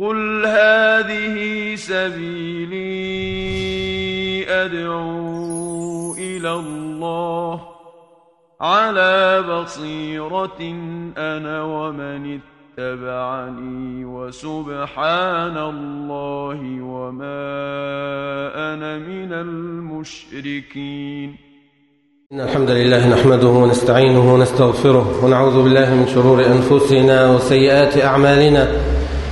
قل هذه سبيلي أدعو إلى الله على بصيرة أنا ومن اتبعني وسبحان الله وما أنا من المشركين إن الحمد لله نحمده ونستعينه ونستغفره ونعوذ بالله من شرور أنفسنا وسيئات أعمالنا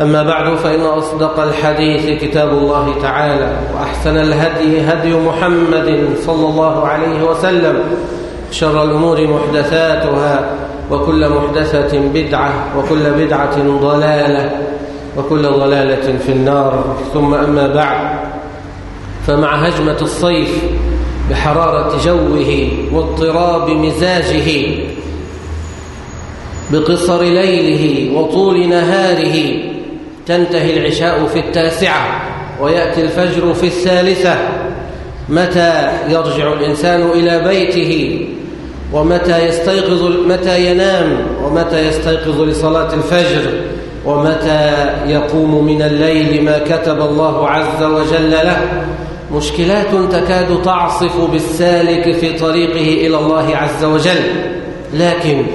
أما بعد فإن أصدق الحديث كتاب الله تعالى وأحسن الهدي هدي محمد صلى الله عليه وسلم شر الأمور محدثاتها وكل محدثة بدعة وكل بدعة ضلالة وكل ضلالة في النار. ثم أما بعد فمع هجمة الصيف بحرارة جوه واضطراب مزاجه بقصر ليله وطول نهاره تنتهي العشاء في التاسعة ويأتي الفجر في الثالثة. متى يرجع الإنسان إلى بيته؟ ومتى يستيقظ متى ينام؟ ومتى يستيقظ لصلاة الفجر؟ ومتى يقوم من الليل ما كتب الله عز وجل له؟ مشكلات تكاد تعصف بالسالك في طريقه إلى الله عز وجل. لكن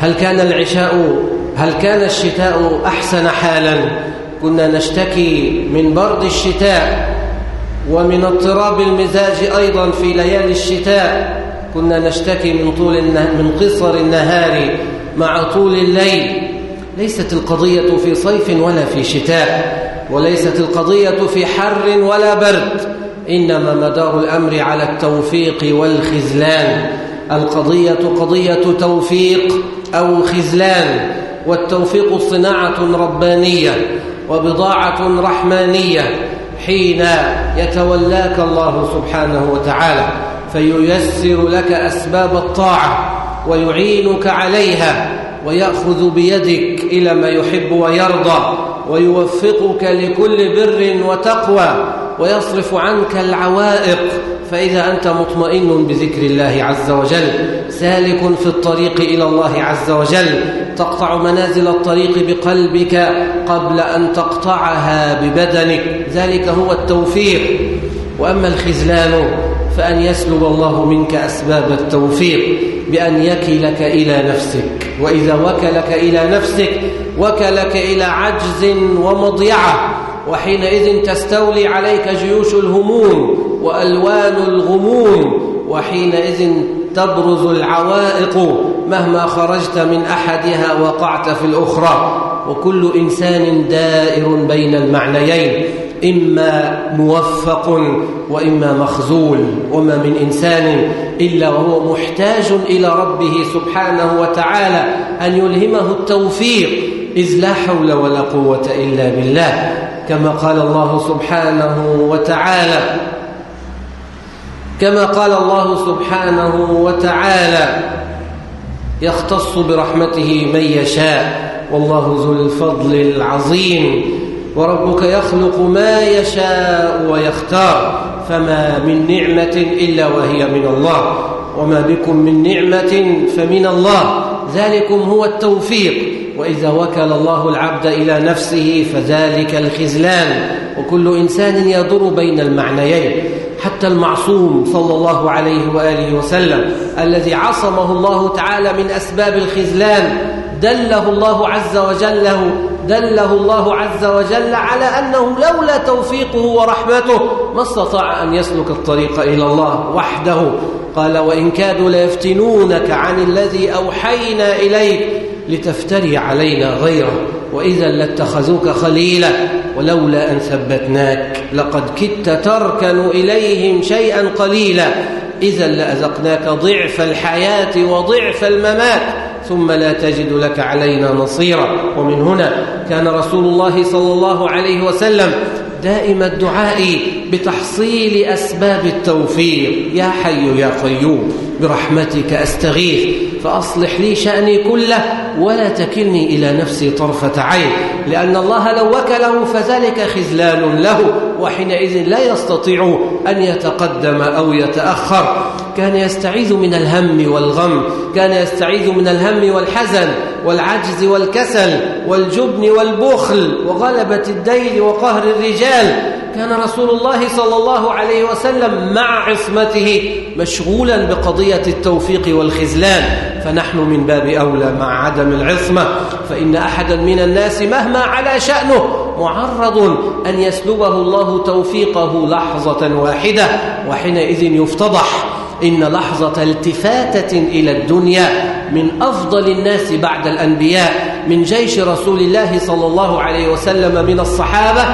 هل كان العشاء هل كان الشتاء أحسن حالا؟ كنا نشتكي من برد الشتاء ومن اضطراب المزاج أيضا في ليالي الشتاء. كنا نشتكي من طول من قصر النهار مع طول الليل. ليست القضية في صيف ولا في شتاء وليست القضية في حر ولا برد. إنما مدار الأمر على التوفيق والخذلان. القضية قضية توفيق أو خذلان. والتوفيق صناعة ربانية وبضاعة رحمانية حين يتولاك الله سبحانه وتعالى. فييسر لك أسباب الطاعة ويعينك عليها ويأخذ بيدك إلى ما يحب ويرضى ويوفقك لكل بر وتقوى ويصرف عنك العوائق فإذا أنت مطمئن بذكر الله عز وجل سالك في الطريق إلى الله عز وجل تقطع منازل الطريق بقلبك قبل أن تقطعها ببدنك ذلك هو التوفيق. وأما الخذلان فأن يسلب الله منك أسباب التوفيق بأن يكلك إلى نفسك. وإذا وكلك إلى نفسك وكلك إلى عجز ومضيعة وحينئذ تستولي عليك جيوش الهموم وألوان الغموم وحينئذ تبرز العوائق مهما خرجت من أحدها وقعت في الأخرى. وكل إنسان دائر بين المعنيين إما موفق وإما مخذول وما من إنسان إلا وهو محتاج إلى ربه سبحانه وتعالى أن يلهمه التوفيق إذ لا حول ولا قوة إلا بالله. كما قال الله سبحانه وتعالى كما قال الله سبحانه وتعالى يختص برحمته من يشاء والله ذو الفضل العظيم. وربك يخلق ما يشاء ويختار فما من نعمة إلا وهي من الله. وما بكم من نعمة فمن الله. ذلكم هو التوفيق. وإذا وكل الله العبد إلى نفسه فذلك الخذلان. وكل إنسان يضر بين المعنيين. حتى المعصوم صلى الله عليه وآله وسلم الذي عصمه الله تعالى من أسباب الخذلان دله الله عز وجل دله الله عز وجل على أنه لولا توفيقه ورحمته ما استطاع أن يسلك الطريق إلى الله وحده. قال وإن كادوا ليفتنونك عن الذي أوحينا إليك لتفتري علينا غيره وإذا لاتخذوك خليلا ولولا أن ثبتناك لقد كدت تركن إليهم شيئا قليلا. إذا لأذقناك ضعف الحياة وضعف الممات ثم لا تجد لك علينا نصيرا. ومن هنا كان رسول الله صلى الله عليه وسلم دائم الدعاء بتحصيل أسباب التوفيق. يا حي يا قيوم برحمتك أستغيث فأصلح لي شأني كله ولا تكلني إلى نفسي طرفة عين. لأن الله لو وكله فذلك خذلان له وحينئذ لا يستطيع أن يتقدم أو يتأخر. كان يستعيذ من الهم والغم كان يستعيذ من الهم والحزن والعجز والكسل والجبن والبخل وغلبة الدين وقهر الرجال. كان رسول الله صلى الله عليه وسلم مع عصمته مشغولا بقضية التوفيق والخذلان. فنحن من باب أولى مع عدم العصمة. فإن أحدا من الناس مهما على شأنه معرض أن يسلبه الله توفيقه لحظة واحدة وحينئذ يفتضح إن لحظة التفاتة إلى الدنيا من أفضل الناس بعد الأنبياء من جيش رسول الله صلى الله عليه وسلم من الصحابة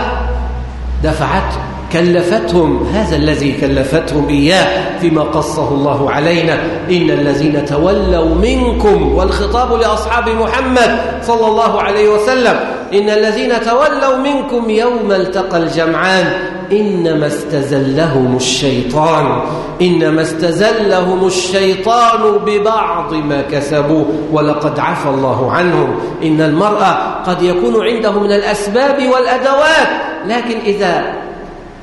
دفعت كلفتهم هذا الذي كلفتهم إياه فيما قصه الله علينا إن الذين تولوا منكم والخطاب لأصحاب محمد صلى الله عليه وسلم إن الذين تولوا منكم يوم التقى الجمعان إنما استزلهم الشيطان إنما استزلهم الشيطان ببعض ما كسبوا ولقد عفى الله عنهم. إن المرأة قد يكون عنده من الأسباب والأدوات لكن إذا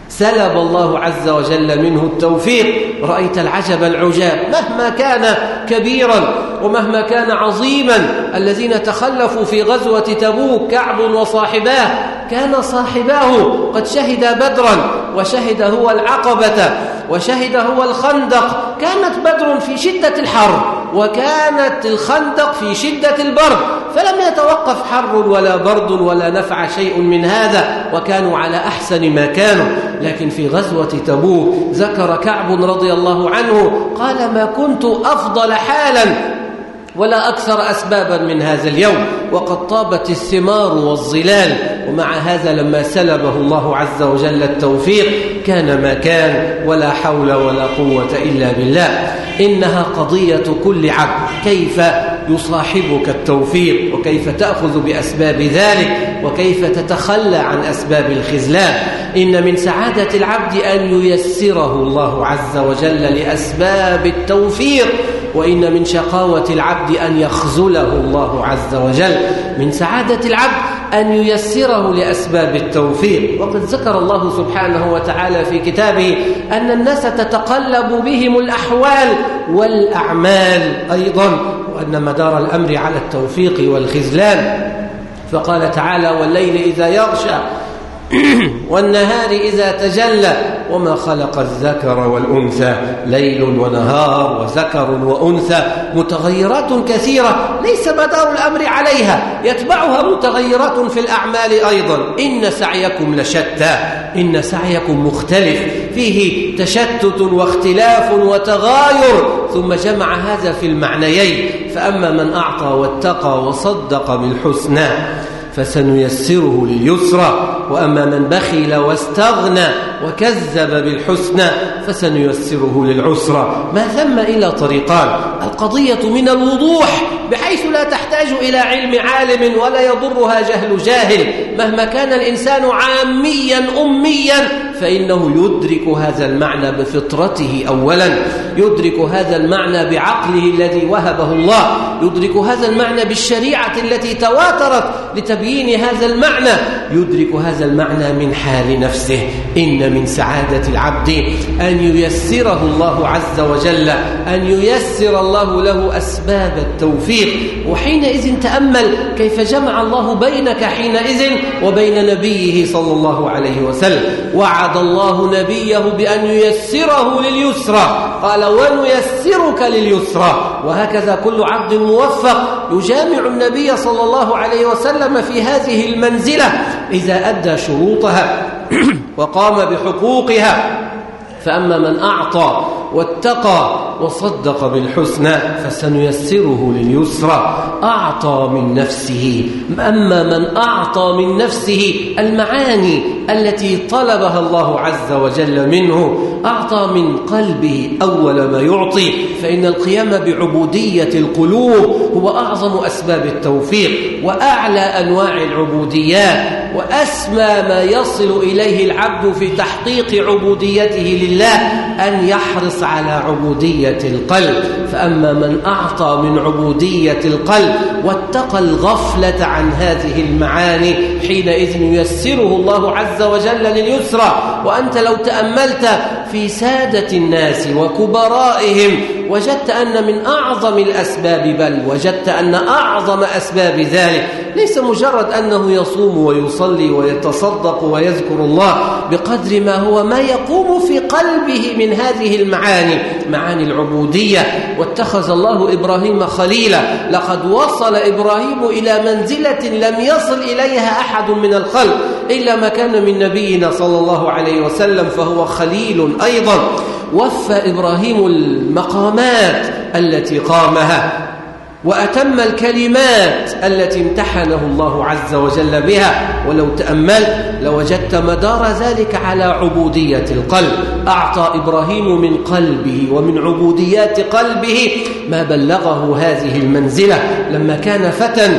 سلب الله عز وجل منه التوفيق. رأيت العجب العجاب مهما كان كبيرا ومهما كان عظيما الذين تخلفوا في غزوة تبوك كعب وصاحباه كان صاحباه قد شهد بدرا وشهد هو العقبة وشهد هو الخندق. كانت بدر في شدة الحر وكانت الخندق في شدة البرد فلم يتوقف حر ولا برد ولا نفع شيء من هذا وكانوا على أحسن ما كانوا. لكن في غزوة تبوك ذكر كعب رضي الله عنه قال ما كنت أفضل حالا ولا أكثر أسبابا من هذا اليوم وقد طابت الثمار والظلال ومع هذا لما سلبه الله عز وجل التوفيق كان ما كان ولا حول ولا قوة إلا بالله. إنها قضية كل عبد كيف يصاحبك التوفيق؟ وكيف تأخذ بأسباب ذلك؟ وكيف تتخلى عن أسباب الخذلان؟ إن من سعادة العبد أن ييسره الله عز وجل لأسباب التوفيق وإن من شقاوة العبد أن يخذله الله عز وجل من سعادة العبد أن ييسره لأسباب التوفيق. وقد ذكر الله سبحانه وتعالى في كتابه أن الناس تتقلب بهم الأحوال والأعمال أيضا وأن مدار الأمر على التوفيق والخذلان. فقال تعالى والليل إذا يغشى والنهار إذا تجلى وما خلق الذكر والأنثى ليل ونهار وذكر وأنثى. متغيرات كثيرة ليس مدار الأمر عليها. يتبعها متغيرات في الأعمال أيضا. إن سعيكم لشتى إن سعيكم مختلف. فيه تشتت واختلاف وتغاير. ثم جمع هذا في المعنيين. فأما من أعطى واتقى وصدق بالحسنى فسنيسره لليسرى. وأما من بخل واستغنى وكذب بالحسنى فسنيسره للعسرى. ما ثم إلا طريقان. القضية من الوضوح بحيث لا تحتاج إلى علم عالم ولا يضرها جهل جاهل. مهما كان الإنسان عاميا أميا فإنه يدرك هذا المعنى بفطرته أولا. يدرك هذا المعنى بعقله الذي وهبه الله. يدرك هذا المعنى بالشريعة التي تواترت لتبيين هذا المعنى. يدرك هذا المعنى من حال نفسه. إن من سعادة العبد أن ييسره الله عز وجل أن ييسر الله له أسباب التوفيق. وحينئذ تأمل كيف جمع الله بينك حينئذ وبين نبيه صلى الله عليه وسلم. وعد الله نبيه بأن ييسره لليسرى. قال ونيسرك لليسرى وهكذا كل عبد موفق يجامع النبي صلى الله عليه وسلم في هذه المنزلة. إذا أدى شروطها وقام بحقوقها فأما من أعطى واتقى وصدق بالحسنى فسنيسره لليسرى. أعطى من نفسه. أما من أعطى من نفسه المعاني التي طلبها الله عز وجل منه أعطى من قلبه أول ما يعطي. فإن القيام بعبودية القلوب هو أعظم أسباب التوفيق وأعلى أنواع العبوديات وأسمى ما يصل إليه العبد في تحقيق عبوديته لله أن يحرص على عبودية القلب فأما من أعطى من عبودية القلب واتقى الغفلة عن هذه المعاني حينئذ ييسره الله عز وجل لليسرى. وأنت لو تأملت في سادة الناس وكبرائهم وجدت أن من أعظم الأسباب بل وجدت أن أعظم أسباب ذلك. ليس مجرد أنه يصوم ويصلي ويتصدق ويذكر الله بقدر ما هو ما يقوم في قلبه من هذه المعاني معاني العبودية. واتخذ الله إبراهيم خليلا. لقد وصل إبراهيم إلى منزلة لم يصل إليها أحد من الخلق. إلا ما كان من نبينا صلى الله عليه وسلم فهو خليل أيضا. وفى إبراهيم المقامات التي قامها وأتم الكلمات التي امتحنه الله عز وجل بها. ولو تأملت لوجدت مدار ذلك على عبودية القلب. أعطى إبراهيم من قلبه ومن عبوديات قلبه ما بلغه هذه المنزلة. لما كان فتى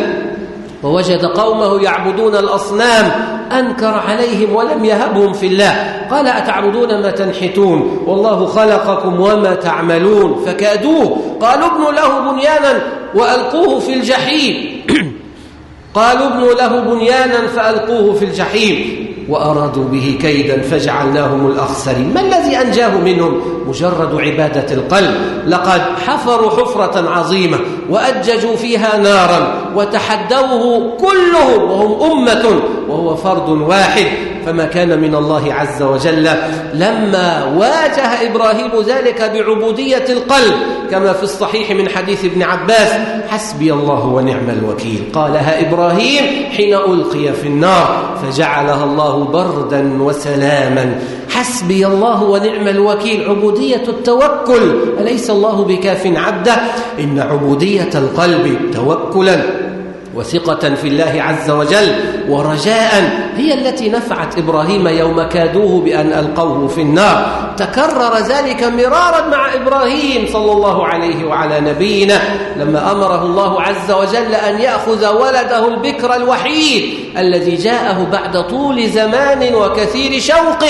ووجد قومه يعبدون الأصنام أنكر عليهم ولم يهبهم في الله. قال أتعبدون ما تنحتون؟ والله خلقكم وما تعملون. فكادوه. قالوا ابنوا له بنيانا وألقوه في الجحيم. قالوا ابنوا له بنيانا فألقوه في الجحيم. وأرادوا به كيدا فجعلناهم الأخسرين. ما الذي أنجاه منهم؟ مجرد عبادة القلب. لقد حفروا حفرة عظيمة. وأججوا فيها نارا وتحدوه كلهم وهم أمة وهو فرد واحد فما كان من الله عز وجل. لما واجه إبراهيم ذلك بعبودية القلب كما في الصحيح من حديث ابن عباس حسبي الله ونعم الوكيل. قالها إبراهيم حين ألقي في النار فجعلها الله بردا وسلاما. حسبي الله ونعم الوكيل. عبودية التوكل أليس الله بكاف عبده؟ إن عبودية القلب توكلا. وثقة في الله عز وجل ورجاء هي التي نفعت إبراهيم يوم كادوه بأن ألقوه في النار. تكرر ذلك مرارا مع إبراهيم صلى الله عليه وعلى نبينا لما أمره الله عز وجل أن يأخذ ولده البكر الوحيد الذي جاءه بعد طول زمان وكثير شوق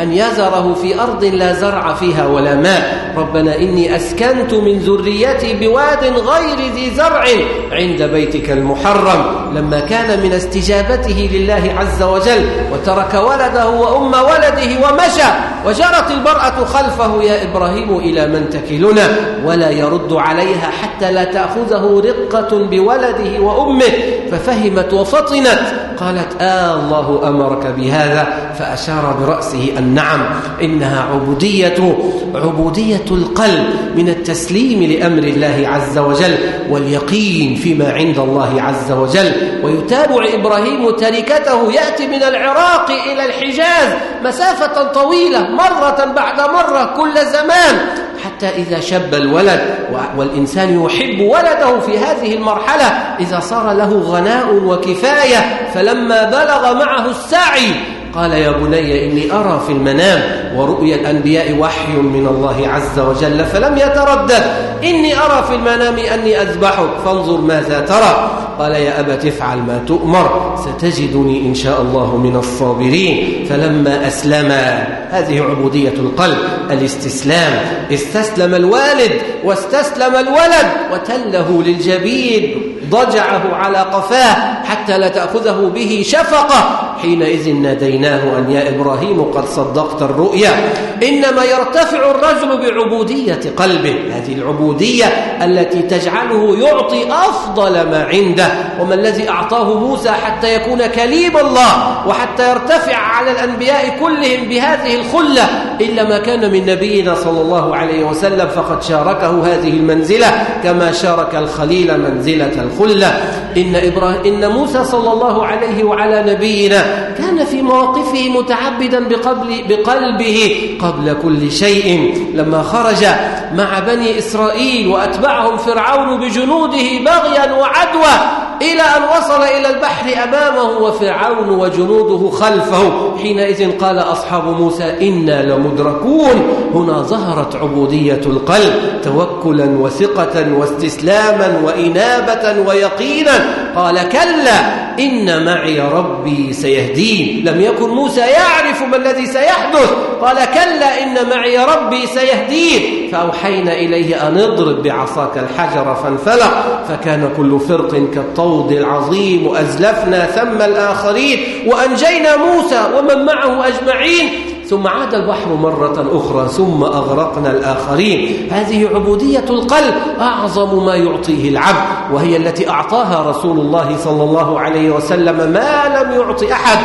أن يزره في أرض لا زرع فيها ولا ماء. ربنا إني أسكنت من ذريتي بواد غير ذي زرع عند بيتك المحرم. لما كان من استجابته لله عز وجل وترك ولده وأم ولده ومشى وجرت المرأة خلفه يا إبراهيم إلى من تكلنا ولا يرد عليها حتى لا تأخذه رقة بولده وأمه ففهمت وفطنت قالت آه الله أمرك بهذا فأشار برأسه النعم إنها عبودية عبودية القلب من التسليم لأمر الله عز وجل واليقين فيما عند الله عز وجل. ويتابع إبراهيم تركته يأتي من العراق إلى الحجاز مسافة طويلة مرة بعد مرة كل زمان. حتى إذا شب الولد والإنسان يحب ولده في هذه المرحلة إذا صار له غناء وكفاية فلما بلغ معه السعي قال يا بني إني أرى في المنام ورؤيا الأنبياء وحي من الله عز وجل فلم يتردد. إني أرى في المنام أني أذبحك فانظر ماذا ترى. قال يا أبت افعل ما تؤمر ستجدني إن شاء الله من الصابرين. فلما أسلم هذه عبودية القلب الاستسلام استسلم الوالد واستسلم الولد وتله للجبين. ضجعه على قفاه حتى لا تأخذه به شفقة. حينئذ ناديناه أن يا إبراهيم قد صدقت الرؤيا. إنما يرتفع الرجل بعبودية قلبه. هذه العبودية التي تجعله يعطي أفضل ما عنده. وما الذي أعطاه موسى حتى يكون كليم الله وحتى يرتفع على الأنبياء كلهم بهذه الخلة؟ إلا ما كان من نبينا صلى الله عليه وسلم فقد شاركه هذه المنزلة كما شارك الخليل منزلة الخلة. قل له إن, إبراهيم إن موسى صلى الله عليه وعلى نبينا كان في مواقفه متعبدا بقبل بقلبه قبل كل شيء. لما خرج مع بني إسرائيل وأتبعهم فرعون بجنوده بغيا وعدوى إلى أن وصل إلى البحر أمامه وفرعون وجنوده خلفه. حينئذ قال أصحاب موسى إنا لمدركون. هنا ظهرت عبودية القلب توكلا وثقة واستسلاما وإنابة ويقينا. قال كلا إن معي ربي سيهدين. لم يكن موسى يعرف ما الذي سيحدث. قال كلا إن معي ربي سيهدين. فأوحينا إليه أن اضرب بعصاك الحجر فانفلق. فكان كل فرق كالطود العظيم وأزلفنا ثم الآخرين. وأنجينا موسى ومن معه أجمعين. ثم عاد البحر مرة أخرى ثم أغرقنا الآخرين. هذه عبودية القلب أعظم ما يعطيه العبد وهي التي أعطاها رسول الله صلى الله عليه وسلم ما لم يعط أحد.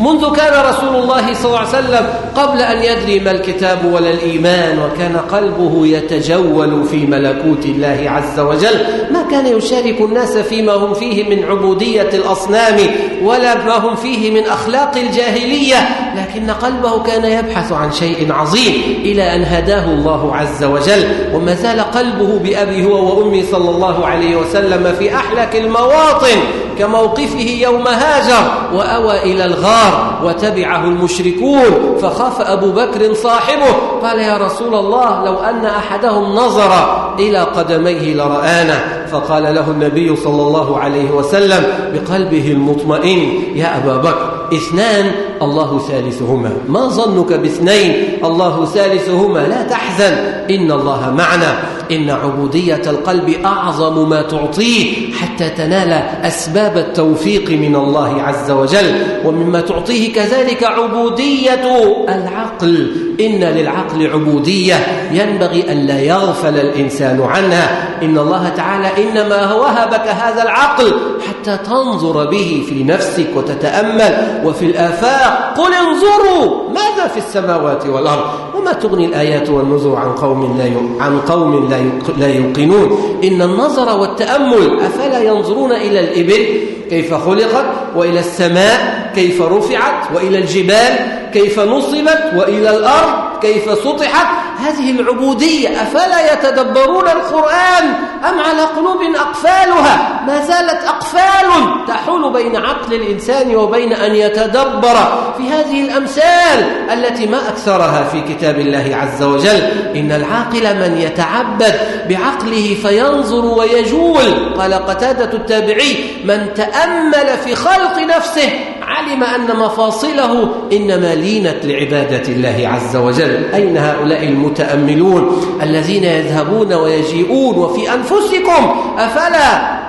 منذ كان رسول الله صلى الله عليه وسلم قبل أن يدري ما الكتاب ولا الإيمان وكان قلبه يتجول في ملكوت الله عز وجل ما كان يشارك الناس فيما هم فيه من عبودية الأصنام ولا ما هم فيه من أخلاق الجاهلية. لكن قلبه كان يبحث عن شيء عظيم إلى أن هداه الله عز وجل. وما زال قلبه بأبي هو وأمي صلى الله عليه وسلم في أحلك المواطن كموقفه يوم هاجر وأوى إلى الغار وتبعه المشركون. فخاف أبو بكر صاحبه. قال يا رسول الله لو أن أحدهم نظر إلى قدميه لرآنا. فقال له النبي صلى الله عليه وسلم بقلبه المطمئن يا أبا بكر اثنان الله ثالثهما. ما ظنك باثنين؟ الله ثالثهما. لا تحزن. إن الله معنا. إن عبودية القلب أعظم ما تعطيه حتى تنال أسباب التوفيق من الله عز وجل. ومما تعطيه كذلك عبودية العقل. إن للعقل عبودية. ينبغي أن لا يغفل الإنسان عنها. إن الله تعالى إنما وهبك هذا العقل حتى تنظر به في نفسك وتتأمل. وفي الآفاق قل انظروا ماذا في السماوات والأرض وما تغني الآيات والنذر عن قوم لا عن قوم لا لا يوقنون. إن النظر والتأمل أفلا ينظرون إلى الإبل كيف خلقت وإلى السماء كيف رفعت وإلى الجبال كيف نصبت وإلى الأرض كيف سطحت؟ هذه العبودية أفلا يتدبرون القرآن أم على قلوب أقفالها؟ ما زالت أقفال تحول بين عقل الإنسان وبين أن يتدبر. في هذه الأمثال التي ما أكثرها في كتاب الله عز وجل إن العاقل من يتعبد بعقله فينظر ويجول. قال قتادة التابعي من تأمل في خلق نفسه علم أن مفاصله إنما لينت لعبادة الله عز وجل. أين هؤلاء المتأملون الذين يذهبون ويجيئون وفي أنفسكم أفلا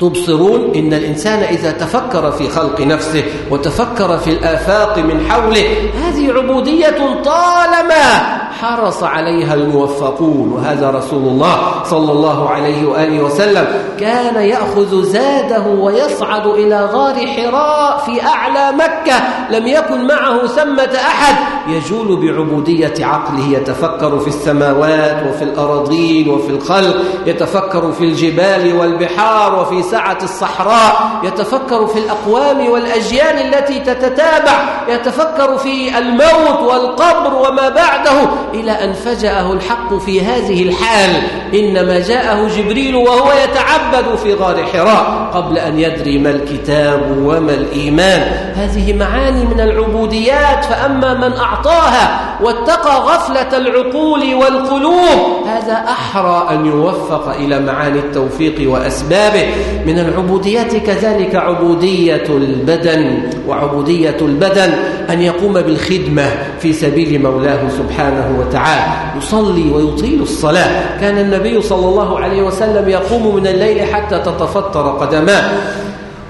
تبصرون إن الإنسان إذا تفكر في خلق نفسه وتفكر في الآفاق من حوله هذه عبودية طالما حرص عليها الموفقون. وهذا رسول الله صلى الله عليه وآله وسلم كان يأخذ زاده ويصعد إلى غار حراء في أعلى مكة لم يكن معه ثمة أحد. يجول بعبودية عقله يتفكر في السماوات وفي الأراضين وفي الخلق يتفكر في الجبال والبحار وفي سعة الصحراء يتفكر في الأقوام والأجيال التي تتتابع يتفكر في الموت والقبر وما بعده إلى أن فجأه الحق في هذه الحال. إنما جاءه جبريل وهو يتعبد في غار حراء قبل أن يدري ما الكتاب وما الإيمان. هذه معاني من العبوديات فأما من أعطاها واتقى غفلة العقول والقلوب هذا أحرى أن يوفق إلى معاني التوفيق وأسبابه. من العبوديات كذلك عبودية البدن وعبودية البدن أن يقوم بالخدمة في سبيل مولاه سبحانه وتعالى. يصلي ويطيل الصلاة. كان النبي صلى الله عليه وسلم يقوم من الليل حتى تتفطر قدماه.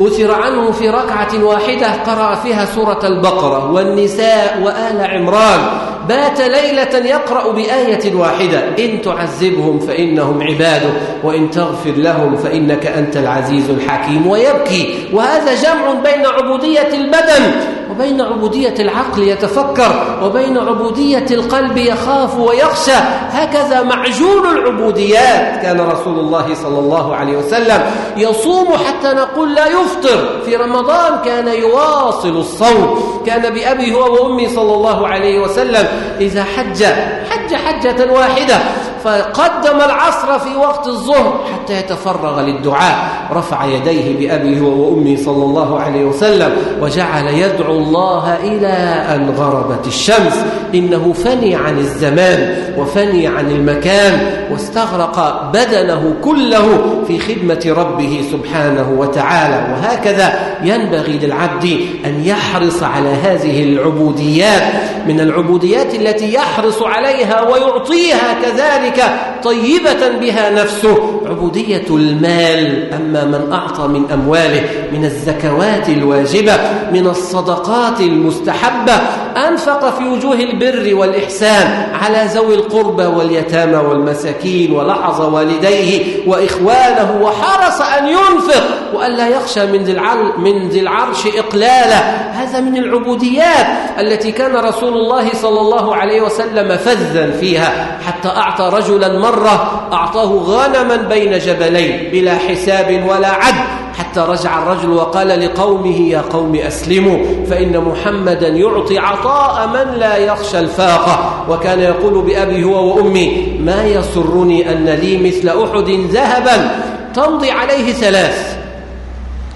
أثر عنه في ركعة واحدة قرأ فيها سورة البقرة والنساء وآل عمران. بات ليلة يقرأ بآية واحدة. إن تعذبهم فإنهم عباده وإن تغفر لهم فإنك أنت العزيز الحكيم. ويبكي. وهذا جمع بين عبودية البدن وبين عبودية العقل يتفكر وبين عبودية القلب يخاف ويخشى. هكذا معجون العبوديات كان رسول الله صلى الله عليه وسلم يصوم حتى نقول لا يفطر. في رمضان كان يواصل الصوم. كان بأبي هو وأمي صلى الله عليه وسلم إذا حج حج حجة واحدة. فقدم العصر في وقت الظهر حتى يتفرغ للدعاء. رفع يديه بأبي هو وأمي صلى الله عليه وسلم وجعل يدعو الله إلى أن غربت الشمس. إنه فني عن الزمان وفني عن المكان واستغرق بدنه كله في خدمة ربه سبحانه وتعالى. وهكذا ينبغي للعبد أن يحرص على هذه العبوديات. من العبوديات التي يحرص عليها ويعطيها كذلك طيبة بها نفسه. عبودية المال أما من أعطى من أمواله من الزكوات الواجبة من الصدقات المستحبة أنفق في وجوه البر والإحسان على ذوي القربى واليتامى والمساكين ولحظ والديه وإخوانه وحرص أن ينفق وألا يخشى من ذي من ذي العرش إقلالا هذا من العبوديات التي كان رسول الله صلى الله عليه وسلم فذا فيها. حتى أعطى رجلا مرة أعطاه غنما بين جبلين بلا حساب ولا عد. حتى رجع الرجل وقال لقومه يا قوم أسلموا فإن محمدا يعطي عطاء من لا يخشى الفاقة. وكان يقول بأبي هو وأمي ما يسرني أن لي مثل أحد ذهبا تمضي عليه ثلاث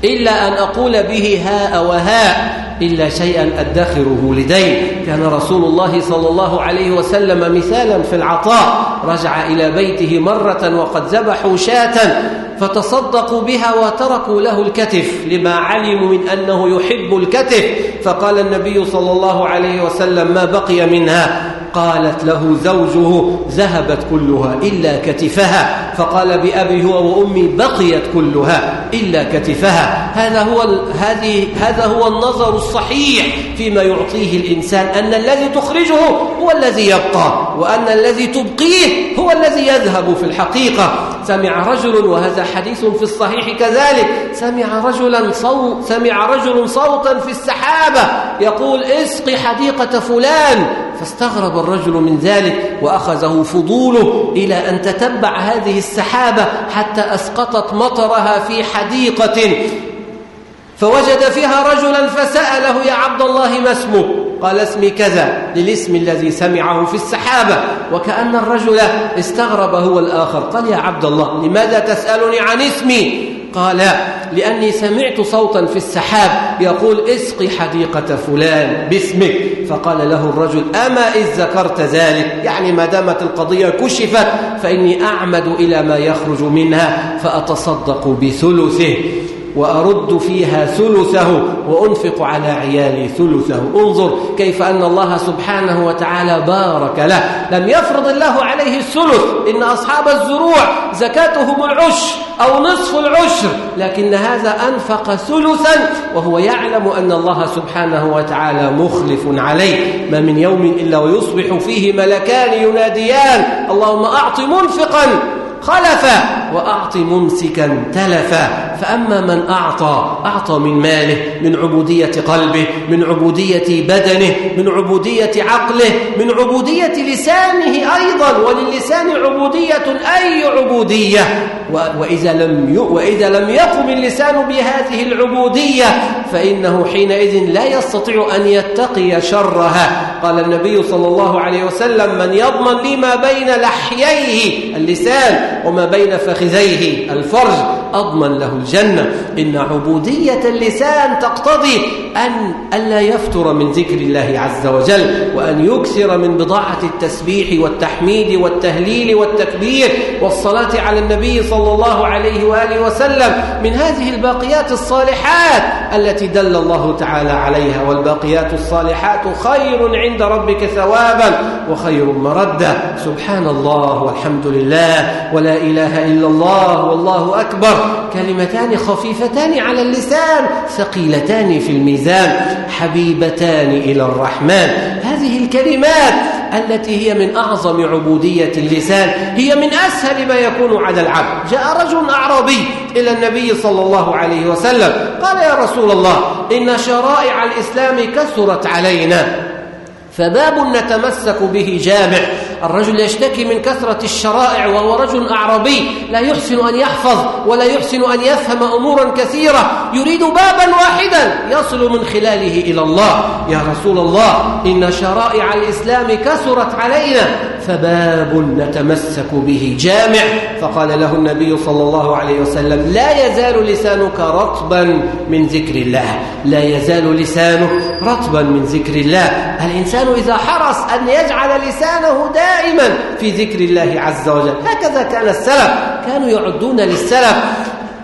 إلا أن أقول به هاء وهاء إلا شيئا أدخره لدين كان رسول الله صلى الله عليه وسلم مثالا في العطاء رجع إلى بيته مرة وقد ذبحوا شاة فتصدقوا بها وتركوا له الكتف لما علموا من أنه يحب الكتف. فقال النبي صلى الله عليه وسلم ما بقي منها؟ قالت له زوجه ذهبت كلها إلا كتفها. فقال بأبي هو وأمي بقيت كلها إلا كتفها. هذا هو هذه هذا هو النظر الصحيح فيما يعطيه الإنسان أن الذي تخرجه هو الذي يبقى وأن الذي تبقيه هو الذي يذهب في الحقيقة. سمع رجل وهذا حديث في الصحيح كذلك سمع رجلا صوت سمع رجل صوتا في السحابة يقول اسقي حديقة فلان. فاستغرب الرجل من ذلك وأخذه فضوله إلى أن تتبع هذه السحابة حتى أسقطت مطرها في حديقة. فوجد فيها رجلا فسأله يا عبد الله ما اسمك؟ قال اسمي كذا للاسم الذي سمعه في السحابة. وكأن الرجل استغرب هو الآخر قال يا عبد الله لماذا تسألني عن اسمي؟ قال لأني سمعت صوتا في السحاب يقول اسقي حديقة فلان باسمك. فقال له الرجل أما إذ ذكرت ذلك؟ يعني ما دامت القضية كشفت فإني أعمد إلى ما يخرج منها فأتصدق بثلثه. وأرد فيها ثلثه وأنفق على عيالي ثلثه. انظر كيف أن الله سبحانه وتعالى بارك له. لم يفرض الله عليه الثلث. إن أصحاب الزروع زكاتهم العشر أو نصف العشر. لكن هذا أنفق ثلثا وهو يعلم أن الله سبحانه وتعالى مخلف عليه. ما من يوم إلا ويصبح فيه ملكان يناديان. اللهم أعط منفقا خلفا وأعط ممسكا تلفا فأما من أعطى أعطى من ماله من عبودية قلبه من عبودية بدنه من عبودية عقله من عبودية لسانه أيضا. وللسان عبودية أي عبودية؟ وإذا لم وإذا لم يقم اللسان بهذه العبودية فإنه حينئذ لا يستطيع أن يتقي شرها. قال النبي صلى الله عليه وسلم من يضمن لي ما بين لحييه اللسان وما بين فخذيه الفرج أضمن له الجنة. إن عبودية اللسان تقتضي أن ألا يفتر من ذكر الله عز وجل وأن يكثر من بضاعة التسبيح والتحميد والتهليل والتكبير والصلاة على النبي صلى الله عليه وآله وسلم. من هذه الباقيات الصالحات التي دل الله تعالى عليها والباقيات الصالحات خير عند ربك ثوابا وخير مردا. سبحان الله والحمد لله ولا إله إلا الله والله أكبر. كلمتان خفيفتان على اللسان ثقيلتان في الميزان حبيبتان إلى الرحمن. هذه الكلمات التي هي من أعظم عبودية اللسان هي من أسهل ما يكون على العبد. جاء رجل أعرابي إلى النبي صلى الله عليه وسلم قال يا رسول الله إن شرائع الإسلام كثرت علينا فباب نتمسك به جامع. الرجل يشتكي من كثرة الشرائع وهو رجل أعربي لا يحسن أن يحفظ ولا يحسن أن يفهم أمورا كثيرة. يريد بابا واحدا يصل من خلاله إلى الله. يا رسول الله إن شرائع الإسلام كثرت علينا فباب نتمسك به جامع. فقال له النبي صلى الله عليه وسلم لا يزال لسانك رطبا من ذكر الله. لا يزال لسانك رطبا من ذكر الله. الإنسان إذا حرص أن يجعل لسانه دائما في ذكر الله عز وجل. هكذا كان السلف كانوا يعدون للسلف.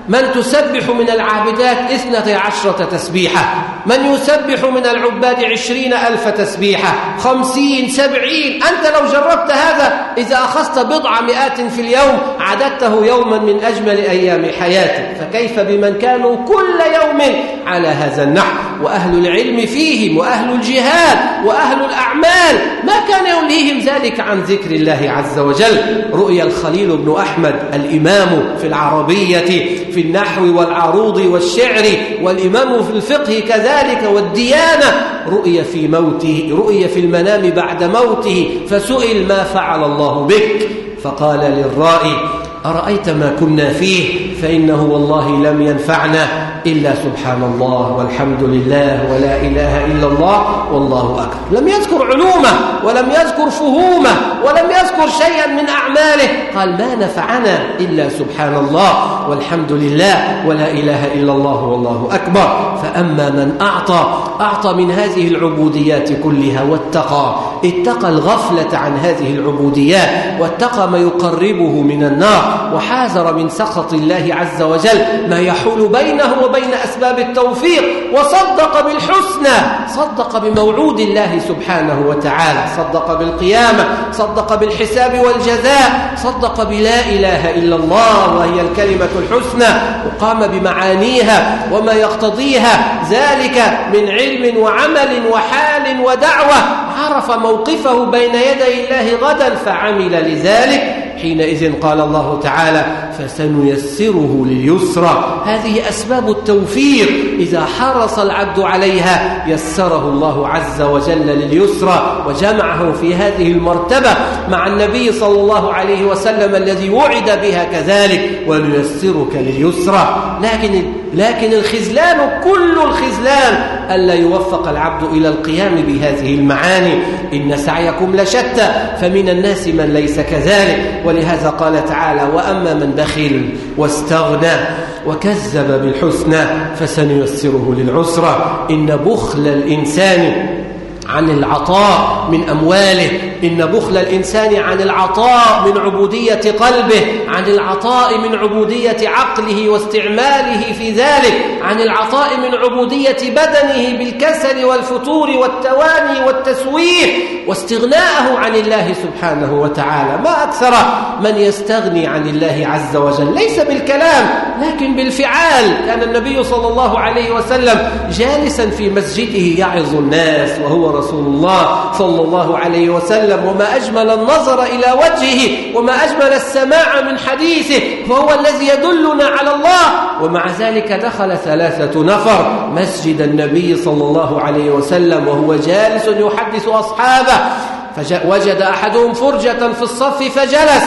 من تسبح من العابدات اثنتي عشرة تسبيحة. من يسبح من العباد عشرين ألف تسبيحة. خمسين سبعين. أنت لو جربت هذا إذا أخذت بضع مئات في اليوم عددته يوما من أجمل أيام حياتك فكيف بمن كانوا كل يوم على هذا النحو؟ وأهل العلم فيهم وأهل الجهاد وأهل الأعمال. ما كان يلهيهم ذلك عن ذكر الله عز وجل. رؤيا الخليل بن أحمد الإمام في العربية في النحو والعروض والشعر والإمام في الفقه كذلك والديانة. رؤيا في موته رؤيا في المنام بعد موته. فسئل ما فعل الله بك؟ فقال للرائي أرأيت ما كنا فيه؟ فإنه والله لم ينفعنا إلا سبحان الله والحمد لله ولا إله إلا الله والله أكبر. لم يذكر علومه ولم يذكر فهومه ولم يذكر شيئا من أعماله. قال ما نفعنا إلا سبحان الله والحمد لله ولا إله إلا الله والله أكبر. فأما من أعطى أعطى من هذه العبوديات كلها واتقى اتقى الغفلة عن هذه العبوديات واتقى ما يقربه من النار وحاذر من سخط الله عز وجل ما يحول بينه وبين أسباب التوفيق وصدق بالحسنى صدق بموعود الله سبحانه وتعالى صدق بالقيامة صدق بالحساب والجزاء صدق بلا إله إلا الله وهي الكلمة الحسنى وقام بمعانيها وما يقتضيها ذلك من علم وعمل وحال ودعوة عرف موقفه بين يدي الله غدا فعمل لذلك. حينئذ قال الله تعالى فسنيسره لليسرى. هذه أسباب التوفيق. إذا حرص العبد عليها يسره الله عز وجل لليسرى وجمعه في هذه المرتبة مع النبي صلى الله عليه وسلم الذي وعد بها كذلك ونيسرك لليسرى. لكن لكن الخذلان كل الخذلان ألا يوفق العبد إلى القيام بهذه المعاني. إن سعيكم لشتى فمن الناس من ليس كذلك. ولهذا قال تعالى وأما من بخل واستغنى وكذب بالحسنى فسنيسره للعسرى. إن بخل الإنسان عن العطاء من أمواله. إن بخل الإنسان عن العطاء من عبودية قلبه عن العطاء من عبودية عقله واستعماله في ذلك. عن العطاء من عبودية بدنه بالكسل والفتور والتواني والتسويف واستغناءه عن الله سبحانه وتعالى. ما أكثر من يستغني عن الله عز وجل. ليس بالكلام لكن بالفعال. كان النبي صلى الله عليه وسلم جالسا في مسجده يعظ الناس وهو رسول الله صلى الله عليه وسلم. وما أجمل النظر إلى وجهه وما أجمل السماع من حديثه فهو الذي يدلنا على الله. ومع ذلك دخل ثلاثة نفر مسجد النبي صلى الله عليه وسلم وهو جالس يحدث أصحابه فوجد أحدهم فرجة في الصف فجلس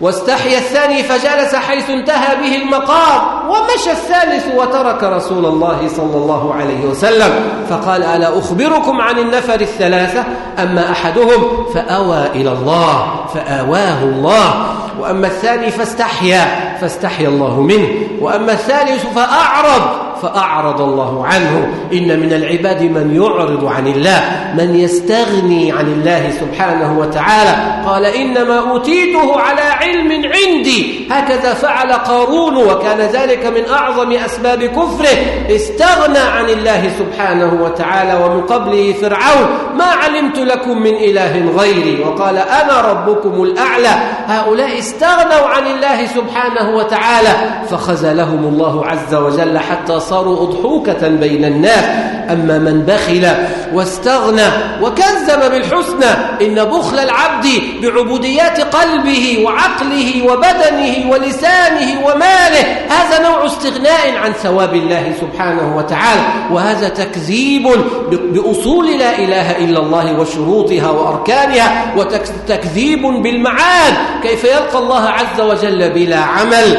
واستحيا الثاني فجلس حيث انتهى به المقام ومشى الثالث وترك رسول الله صلى الله عليه وسلم فقال ألا أخبركم عن النفر الثلاثة؟ أما أحدهم فأوى إلى الله فآواه الله وأما الثاني فاستحيا فاستحيا الله منه. وأما الثالث فأعرض. فأعرض الله عنه. إن من العباد من يعرض عن الله من يستغني عن الله سبحانه وتعالى. قال إنما أوتيته على علم عندي. هكذا فعل قارون وكان ذلك من أعظم أسباب كفره. استغنى عن الله سبحانه وتعالى ومن قبله فرعون. ما علمت لكم من إله غيري. وقال أنا ربكم الأعلى. هؤلاء استغنوا عن الله سبحانه وتعالى. فخزلهم الله عز وجل حتى صار فصاروا أضحوكة بين الناس أما من بخل واستغنى وكذب بالحسنى إن بخل العبد بعبوديات قلبه وعقله وبدنه ولسانه وماله هذا نوع استغناء عن ثواب الله سبحانه وتعالى وهذا تكذيب بأصول لا إله إلا الله وشروطها وأركانها وتكذيب بالمعاد كيف يلقى الله عز وجل بلا عمل؟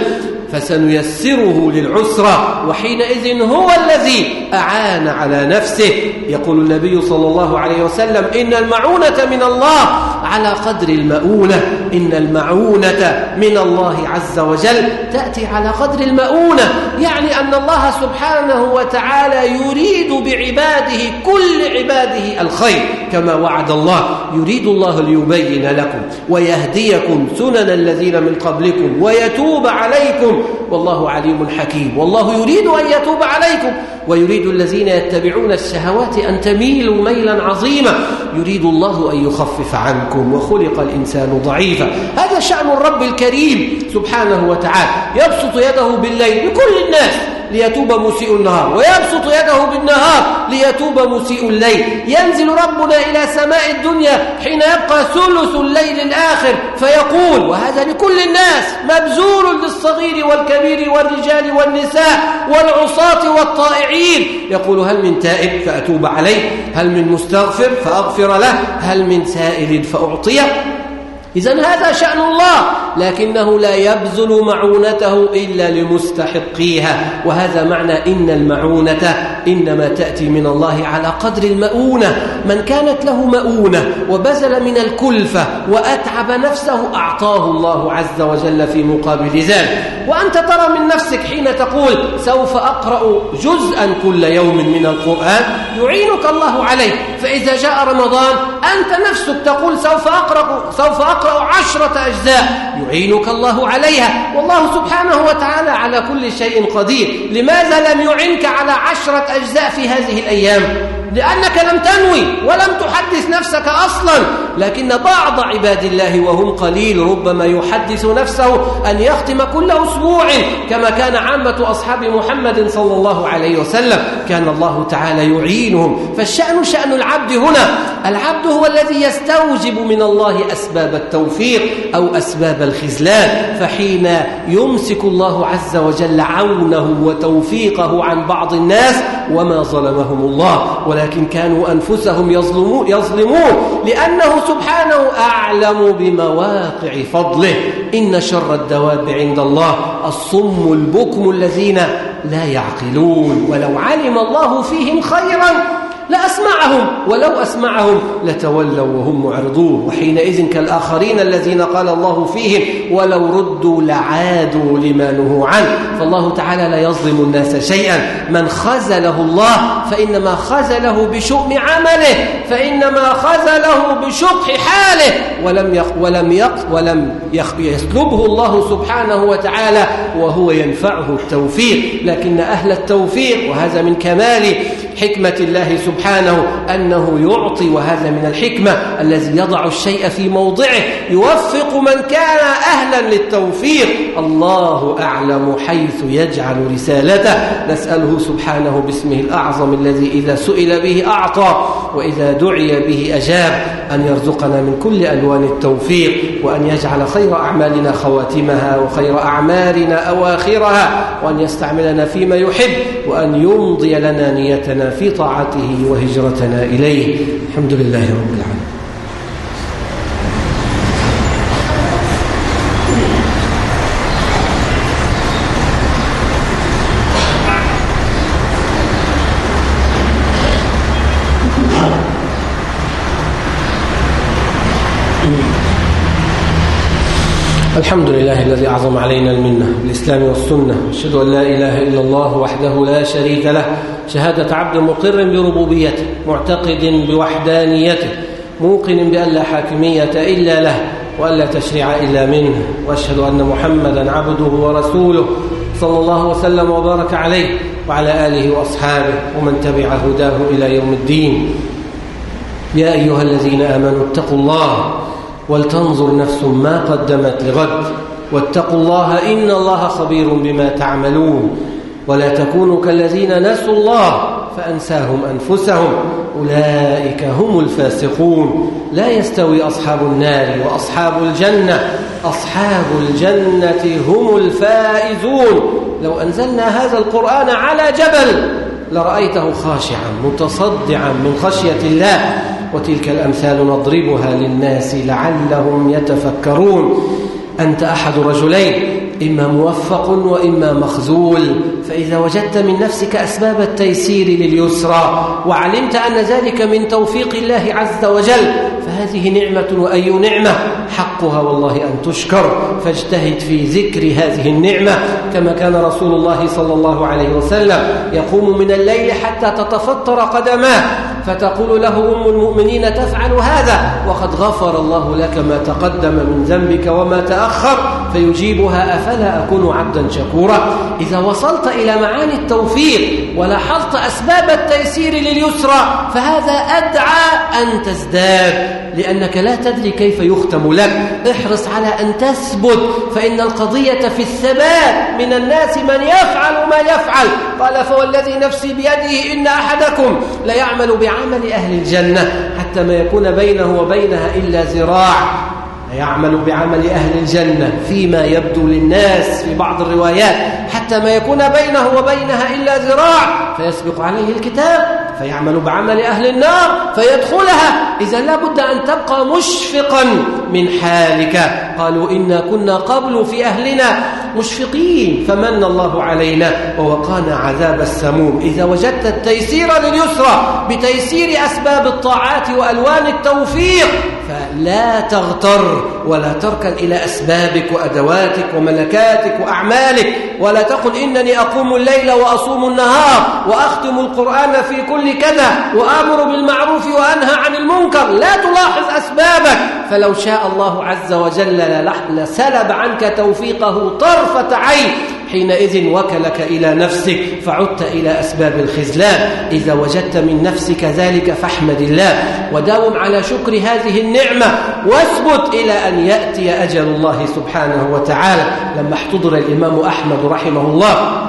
فسنيسره للعسرة وحينئذ هو الذي أعان على نفسه. يقول النبي صلى الله عليه وسلم إن المعونة من الله على قدر المؤونة. إن المعونة من الله عز وجل تأتي على قدر المؤونة. يعني أن الله سبحانه وتعالى يريد بعباده كل عباده الخير كما وعد الله. يريد الله ليبين لكم ويهديكم سنن الذين من قبلكم ويتوب عليكم. والله عليم حكيم. والله يريد أن يتوب عليكم ويريد الذين يتبعون الشهوات أن تميلوا ميلا عظيما. يريد الله أن يخفف عنكم وخلق الإنسان ضعيفا. هذا شأن الرب الكريم سبحانه وتعالى. يبسط يده بالليل لكل الناس. ليتوب مسيء النهار ويبسط يده بالنهار ليتوب مسيء الليل. ينزل ربنا إلى سماء الدنيا حين يبقى ثلث الليل الآخر فيقول وهذا لكل الناس مبذول للصغير والكبير والرجال والنساء والعصاة والطائعين. يقول هل من تائب فأتوب عليه؟ هل من مستغفر فأغفر له؟ هل من سائل فأعطيه؟ إذا هذا شأن الله لكنه لا يبذل معونته إلا لمستحقيها. وهذا معنى إن المعونة إنما تأتي من الله على قدر المؤونة. من كانت له مؤونة وبذل من الكلفة وأتعب نفسه أعطاه الله عز وجل في مقابل ذلك. وأنت ترى من نفسك حين تقول سوف أقرأ جزءا كل يوم من القرآن يعينك الله عليه فإذا جاء رمضان أنت نفسك تقول سوف أقرأ, سوف أقرأ عشرة أجزاء يعينك الله عليها. والله سبحانه وتعالى على كل شيء قدير. لماذا لم يعنك على عشرة أجزاء في هذه الأيام؟ لأنك لم تنوي ولم تحدث نفسك أصلا. لكن بعض عباد الله وهم قليل ربما يحدث نفسه أن يختم كل أسبوع كما كان عامة أصحاب محمد صلى الله عليه وسلم. كان الله تعالى يعينهم. فالشأن شأن العبد هنا. العبد هو الذي يستوجب من الله أسباب التوفيق أو أسباب الخذلان فحين يمسك الله عز وجل عونه وتوفيقه عن بعض الناس وما ظلمهم الله. ولكن كانوا أنفسهم يظلمون, يظلمون. لأنه سبحانه أعلم بمواقع فضله. إن شر الدواب عند الله الصم البكم الذين لا يعقلون. ولو علم الله فيهم خيرا لأسمعهم ولو أسمعهم لتولوا وهم معرضون. وحينئذ كالآخرين الذين قال الله فيهم ولو ردوا لعادوا لما نهوا عنه. فالله تعالى لا يظلم الناس شيئا. من خزله الله فإنما خزله بشؤم عمله. فإنما خزله بشق حاله. ولم يق ولم يق ولم يسلبه الله سبحانه وتعالى وهو ينفعه التوفيق. لكن أهل التوفيق وهذا من كمال حكمة الله سبحانه أنه يعطي وهذا من الحكمة الذي يضع الشيء في موضعه يوفق من كان أهلا للتوفيق. الله أعلم حيث يجعل رسالته. نسأله سبحانه باسمه الأعظم الذي إذا سئل به أعطى وإذا دعي به أجاب أن يرزقنا من كل ألوان التوفيق وأن يجعل خير أعمالنا خواتمها وخير أعمالنا أواخرها وأن يستعملنا فيما يحب وأن يمضي لنا نيتنا في طاعته وهجرتنا إليه. الحمد لله رب العالمين. الحمد لله الذي أعظم علينا المنة بالإسلام والسنة. أشهد أن لا إله إلا الله وحده لا شريك له. شهادة عبد مقر بربوبيته معتقد بوحدانيته موقن بأن لا حاكمية إلا له وأن لا تشريع إلا منه. وأشهد أن محمدا عبده ورسوله صلى الله وسلم وبارك عليه وعلى آله وأصحابه ومن تبع هداه إلى يوم الدين. يا أيها الذين آمنوا اتقوا الله ولتنظر نفس ما قدمت لغد. واتقوا الله إن الله خبير بما تعملون. ولا تكونوا كالذين نسوا الله فأنساهم أنفسهم. أولئك هم الفاسقون. لا يستوي أصحاب النار وأصحاب الجنة. أصحاب الجنة هم الفائزون. لو أنزلنا هذا القرآن على جبل لرأيته خاشعا متصدعا من خشية الله. وتلك الأمثال نضربها للناس لعلهم يتفكرون. أنت أحد رجلين إما موفق وإما مخذول. فإذا وجدت من نفسك أسباب التيسير لليسرى وعلمت أن ذلك من توفيق الله عز وجل فهذه نعمة وأي نعمة؟ حقها والله أن تشكر. فاجتهد في ذكر هذه النعمة. كما كان رسول الله صلى الله عليه وسلم يقوم من الليل حتى تتفطر قدماه. فتقول له أم المؤمنين تفعل هذا؟ وقد غفر الله لك ما تقدم من ذنبك وما تأخر. فيجيبها أفلا أكون عبدا شكورا؟ إذا وصلت إلى معاني التوفيق ولاحظت أسباب التيسير لليسرى فهذا أدعى أن تزداد لأنك لا تدري كيف يختم لك. احرص على أن تثبت فإن القضية في الثبات من الناس من يفعل ما يفعل. قال فوالذي نفسي بيده إن أحدكم ليعمل بعمل أهل الجنة حتى ما يكون بينه وبينها إلا ذراع. يعمل بعمل أهل الجنة فيما يبدو للناس في بعض الروايات حتى ما يكون بينه وبينها إلا ذراع فيسبق عليه الكتاب فيعمل بعمل أهل النار فيدخلها. إذا لا بد أن تبقى مشفقا من حالك. قالوا إنا كنا قبل في أهلنا. مشفقين فمن الله علينا ووقانا عذاب السموم. إذا وجدت التيسير لليسرى بتيسير أسباب الطاعات وألوان التوفيق فلا تغتر ولا تركن إلى أسبابك وأدواتك وملكاتك وأعمالك. ولا تقل إنني أقوم الليل وأصوم النهار وأختم القرآن في كل كذا وآمر بالمعروف وأنهى عن المنكر. لا تلاحظ أسبابك. فلو شاء الله عز وجل لسلب عنك توفيقه طرفة عين. حينئذ وكلك إلى نفسك فعدت إلى أسباب الخزلان إذا وجدت من نفسك ذلك فاحمد الله. وداوم على شكر هذه النعمة. واثبت إلى أن يأتي أجل الله سبحانه وتعالى. لما احتضر الإمام أحمد رحمه الله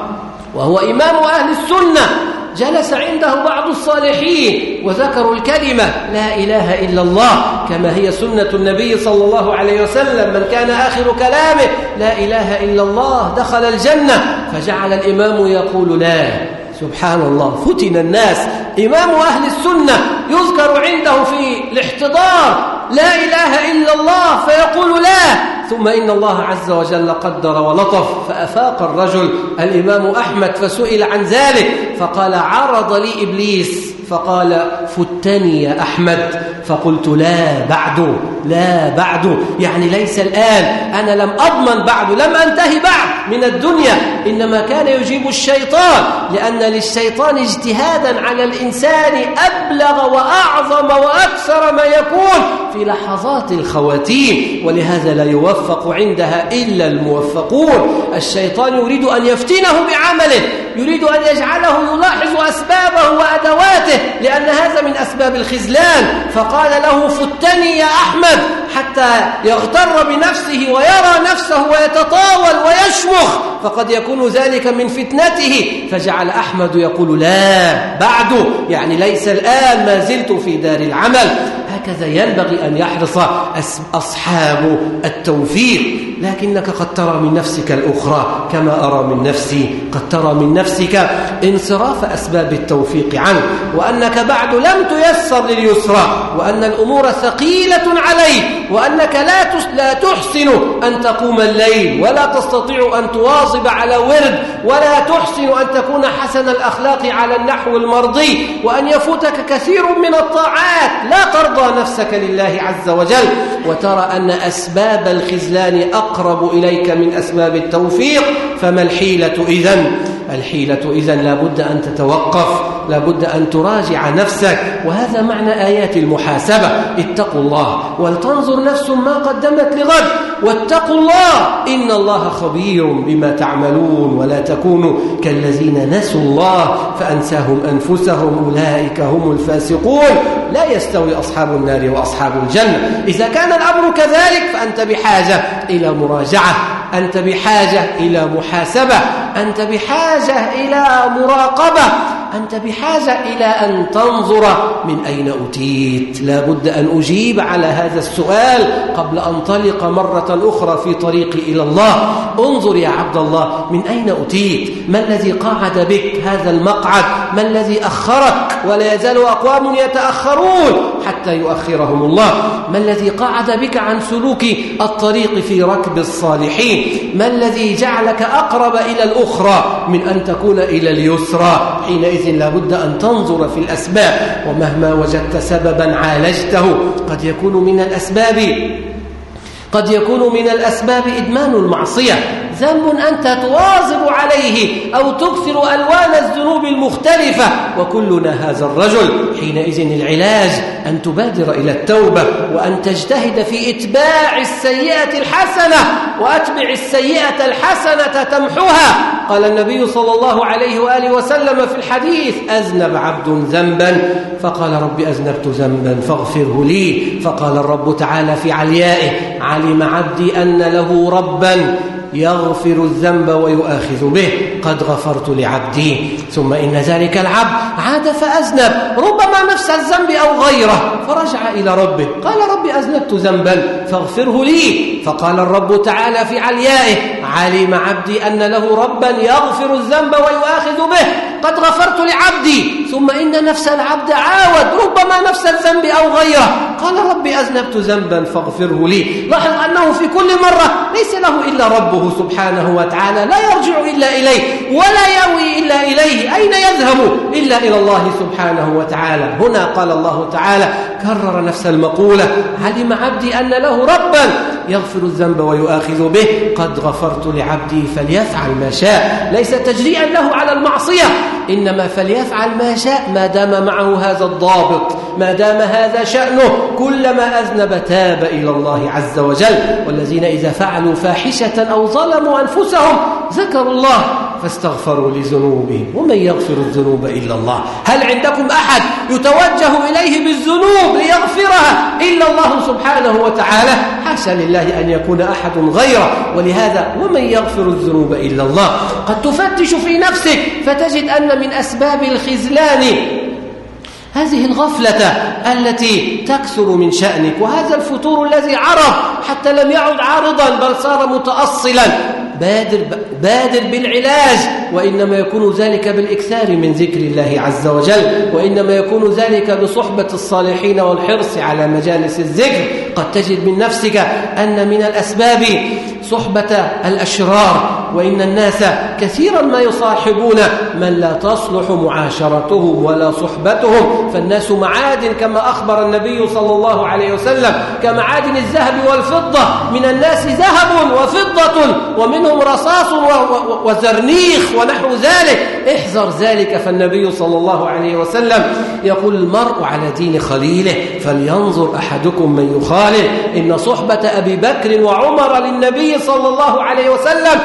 وهو إمام أهل السنة. جلس عنده بعض الصالحين وذكروا الكلمة لا إله إلا الله كما هي سنة النبي صلى الله عليه وسلم من كان آخر كلامه لا إله إلا الله دخل الجنة فجعل الإمام يقول لا سبحان الله فتن الناس إمام أهل السنة يذكر عنده في الاحتضار لا إله إلا الله فيقول لا ثم إن الله عز وجل قدر ولطف فأفاق الرجل الإمام أحمد فسئل عن ذلك فقال عرض لي إبليس. فقال فتني يا أحمد. فقلت لا بعد لا بعد. يعني ليس الآن. أنا لم أضمن بعد لم أنتهي بعد من الدنيا. إنما كان يجيب الشيطان لأن للشيطان اجتهادا على الإنسان أبلغ وأعظم وأكثر ما يكون في لحظات الخواتيم. ولهذا لا يوفق عندها إلا الموفقون. الشيطان يريد أن يفتنه بعمله يريد أن يجعله يلاحظ أسبابه وأدواته. لأن هذا من أسباب الخزلان فقال له فتني يا أحمد حتى يغتر بنفسه ويرى نفسه ويتطاول ويشمخ فقد يكون ذلك من فتنته. فجعل أحمد يقول لا بعد يعني ليس الآن ما زلت في دار العمل. هكذا ينبغي أن يحرص أصحاب التوفيق. لكنك قد ترى من نفسك الأخرى كما أرى من نفسي قد ترى من نفسك انصراف أسباب التوفيق عنك. وأنك بعد لم تيسر لليسرى. وأن الأمور ثقيلة عليك. وأنك لا لا تحسن أن تقوم الليل. ولا تستطيع أن تواظب على ورد. ولا تحسن أن تكون حسن الأخلاق على النحو المرضي. وأن يفوتك كثير من الطاعات. لا ترضى نفسك لله عز وجل وترى أن أسباب الخزلان أقرب إليك من أسباب التوفيق فما الحيلة إذن؟ الحيلة. إذا لابد أن تتوقف لابد أن تراجع نفسك. وهذا معنى آيات المحاسبة. اتقوا الله ولتنظر نفس ما قدمت لغد. واتقوا الله إن الله خبير بما تعملون ولا تكونوا كالذين نسوا الله فأنساهم أنفسهم أولئك هم الفاسقون. لا يستوي أصحاب النار وأصحاب الجنة. إذا كان الأمر كذلك فأنت بحاجة إلى مراجعة. أنت بحاجة إلى محاسبة أنت بحاجة إلى مراقبة أنت بحاجة إلى أن تنظر من أين أتيت لا بد أن أجيب على هذا السؤال قبل أن انطلق مرة أخرى في طريقي إلى الله. انظر يا عبد الله من أين أتيت ما الذي قعد بك هذا المقعد؟ ما الذي أخرك؟ ولا يزال أقوام يتأخرون. حتى يؤخرهم الله. ما الذي قعد بك عن سلوك الطريق في ركب الصالحين؟ ما الذي جعلك أقرب إلى الأخرى من أن تكون إلى اليسرى؟ حينئذ لابد أن تنظر في الأسباب. ومهما وجدت سببا عالجته. قد يكون من الأسباب قد يكون من الأسباب إدمان المعصية. ذنب أنت تواظب عليه أو تكثر ألوان الذنوب المختلفة. وكلنا هذا الرجل حينئذ العلاج أن تبادر إلى التوبة وأن تجتهد في إتباع السيئة الحسنة وأتبع السيئة الحسنة تمحوها. قال النبي صلى الله عليه وآله وسلم في الحديث أذنب عبد ذنبا؟ فقال رب أذنبت ذنبا فاغفره لي. فقال الرب تعالى في عليائه علم عبدي أن له ربا. يغفر الذنب ويؤاخذ به. قد غفرت لعبدي ثم إن ذلك العبد عاد فأذنب. ربما نفس الذنب أو غيره فرجع إلى ربه. قال رب أذنبت ذنبا فاغفره لي. فقال الرب تعالى في عليائه علم عبدي أن له ربا يغفر الذنب ويؤاخذ به. قد غفرت لعبدي ثم إن نفس العبد عاود ربما نفس الذنب أو غيره. قال ربي أذنبت ذنبا فاغفره لي. لاحظ أنه في كل مرة ليس له إلا ربه سبحانه وتعالى لا يرجع إلا إليه ولا يأوي إلا إليه. أين يذهب إلا إلى الله سبحانه وتعالى؟ هنا قال الله تعالى كرر نفس المقولة. علم عبدي أن له ربا يغفر الذنب ويؤاخذ به. قد غفرت لعبدي فليفعل ما شاء. ليس تجريئا له على المعصية. إنما فليفعل ما شاء. ما دام معه هذا الضابط. ما دام هذا شأنه. كلما أذنب تاب إلى الله عز وجل. والذين إذا فعلوا فاحشة أو ظلموا أنفسهم ذكروا الله. فاستغفروا لذنوبهم ومن يغفر الذنوب إلا الله. هل عندكم أحد يتوجه إليه بالذنوب ليغفرها إلا الله سبحانه وتعالى؟ حاشا لله أن يكون أحد غيره. ولهذا ومن يغفر الذنوب إلا الله؟ قد تفتش في نفسك فتجد أن من أسباب الخذلان هذه الغفلة التي تكثر من شأنك وهذا الفتور الذي عرض حتى لم يعد عارضا بل صار متأصلا. بادر, بادر بالعلاج وإنما يكون ذلك بالإكثار من ذكر الله عز وجل وإنما يكون ذلك بصحبة الصالحين والحرص على مجالس الذكر. قد تجد من نفسك أن من الأسباب صحبة الأشرار وإن الناس كثيرا ما يصاحبون من لا تصلح معاشرتهم ولا صحبتهم. فالناس معادن كما أخبر النبي صلى الله عليه وسلم كمعادن الذهب والفضة. من الناس ذهب وفضة ومنهم رصاص وزرنيخ ونحو ذلك. احذر ذلك فالنبي صلى الله عليه وسلم يقول المرء على دين خليله فلينظر أحدكم من يخالل إن صحبة أبي بكر وعمر للنبي صلى الله عليه وسلم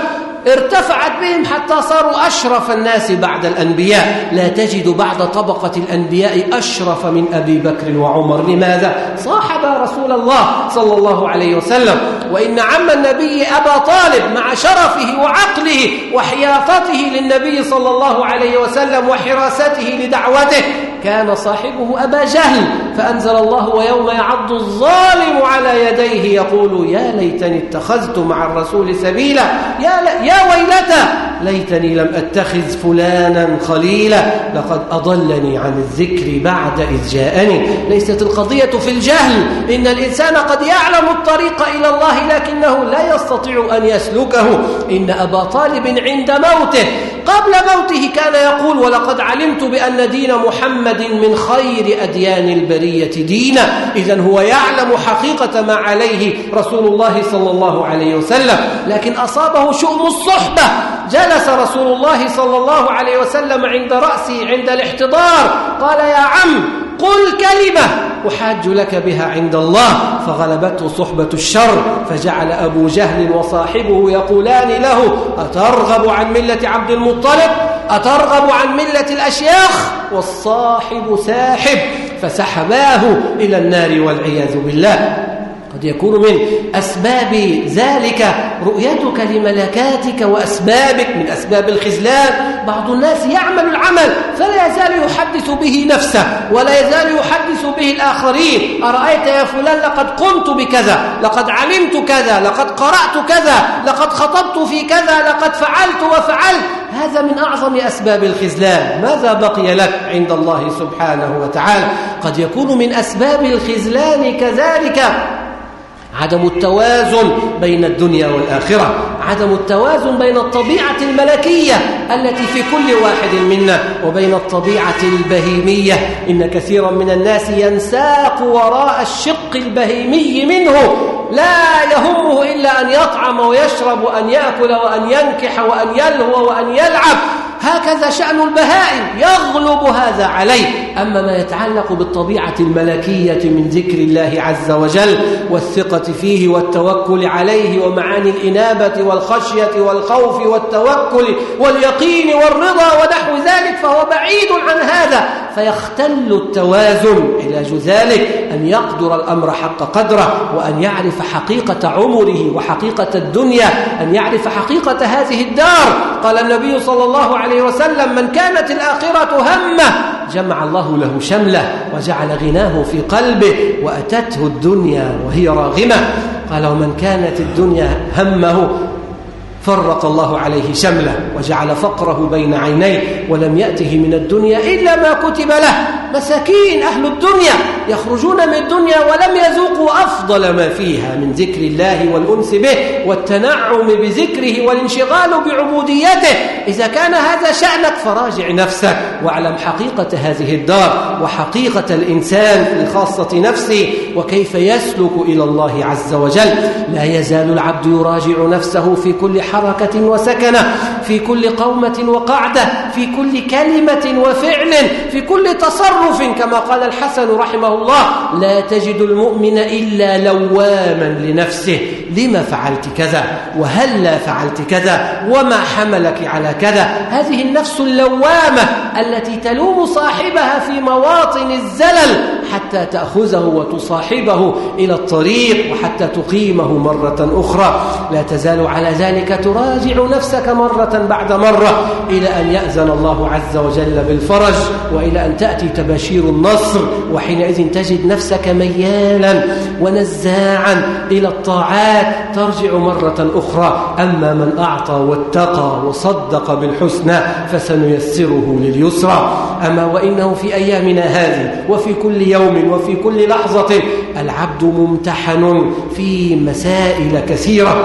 ارتفعت بهم حتى صاروا أشرف الناس بعد الأنبياء. لا تجد بعد طبقة الأنبياء أشرف من أبي بكر وعمر. لماذا؟ صاحب رسول الله صلى الله عليه وسلم. وإن عم النبي أبا طالب مع شرفه وعقله وحياطته للنبي صلى الله عليه وسلم وحراسته لدعوته كان صاحبه أبا جهل. فأنزل الله ويوم يعض الظالم على يديه يقول يا ليتني اتخذت مع الرسول سبيلا. يا, يا ويلتى ليتني لم أتخذ فلانا خليلا. لقد أضلني عن الذكر بعد إذ جاءني. ليست القضية في الجهل. إن الإنسان قد يعلم الطريق إلى الله لكنه لا يستطيع أن يسلكه. إن أبا طالب عند موته. قبل موته كان يقول ولقد علمت بأن دين محمد من خير أديان البرية دينا. إذا هو يعلم حقيقة ما عليه رسول الله صلى الله عليه وسلم. لكن أصابه شؤم الصحبة. جلس رسول الله صلى الله عليه وسلم عند رأسه عند الاحتضار. قال يا عم قل كلمة أحاج لك بها عند الله. فغلبته صحبة الشر. فجعل أبو جهل وصاحبه يقولان له أترغب عن ملة عبد المطلب؟ أترغب عن ملة الأشياخ؟ والصاحب ساحب. فسحباه إلى النار والعياذ بالله. قد يكون من أسباب ذلك رؤيتك لملكاتك وأسبابك من أسباب الخذلان. بعض الناس يعمل العمل فلا يزال يحدث به نفسه ولا يزال يحدث به الآخرين. أرأيت يا فلان لقد قمت بكذا لقد علمت كذا لقد قرأت كذا لقد خطبت في كذا لقد فعلت وفعلت من أعظم أسباب الخذلان. ماذا بقي لك عند الله سبحانه وتعالى؟ قد يكون من أسباب الخذلان كذلك عدم التوازن بين الدنيا والآخرة عدم التوازن بين الطبيعة الملكية التي في كل واحد منا وبين الطبيعة البهيمية. إن كثيرا من الناس ينساق وراء الشق البهيمي منه لا يهمه إلا أن يطعم ويشرب وأن يأكل وأن ينكح وأن يلهو وأن يلعب. هكذا شأن البهائم يغلب هذا عليه. أما ما يتعلق بالطبيعة الملكية من ذكر الله عز وجل والثقة فيه والتوكل عليه ومعاني الإنابة والخشية والخوف والتوكل واليقين والرضا ونحو ذلك فهو بعيد عن هذا. فيختل التوازن علاج ذلك أن يقدر الأمر حق قدره وأن يعرف حقيقة عمره وحقيقة الدنيا أن يعرف حقيقة هذه الدار. قال النبي صلى الله عليه وسلم من كانت الآخرة همة جمع الله له شمله وجعل غناه في قلبه وأتته الدنيا وهي راغمة. قال ومن كانت الدنيا همه فرق الله عليه شمله وجعل فقره بين عينيه ولم يأته من الدنيا إلا ما كتب له. مساكين أهل الدنيا يخرجون من الدنيا ولم يذوقوا أفضل ما فيها من ذكر الله والأنس به والتنعم بذكره والانشغال بعبوديته. إذا كان هذا شأنك فراجع نفسك واعلم حقيقة هذه الدار وحقيقة الإنسان في خاصة نفسه وكيف يسلك إلى الله عز وجل. لا يزال العبد يراجع نفسه في كل حركة وسكنة في كل قومة وقعدة في كل كلمة وفعل في كل تصرف. كما قال الحسن رحمه الله لا تجد المؤمن إلا لواما لنفسه. لما فعلت كذا؟ وهل لا فعلت كذا؟ وما حملك على كذا؟ هذه النفس اللوامة التي تلوم صاحبها في مواطن الزلل حتى تأخذه وتصاحبه إلى الطريق وحتى تقيمه مرة أخرى. لا تزال على ذلك تراجع نفسك مرة بعد مرة إلى أن يأذن الله عز وجل بالفرج وإلى أن تأتي تباشير النصر وحينئذ تجد نفسك ميالا ونزاعا إلى الطاعات ترجع مرة أخرى. أما من أعطى واتقى وصدق بالحسنى فسنيسره لليسرى. أما وإنه في أيامنا هذه وفي كل يوم وفي كل لحظة العبد ممتحن في مسائل كثيرة.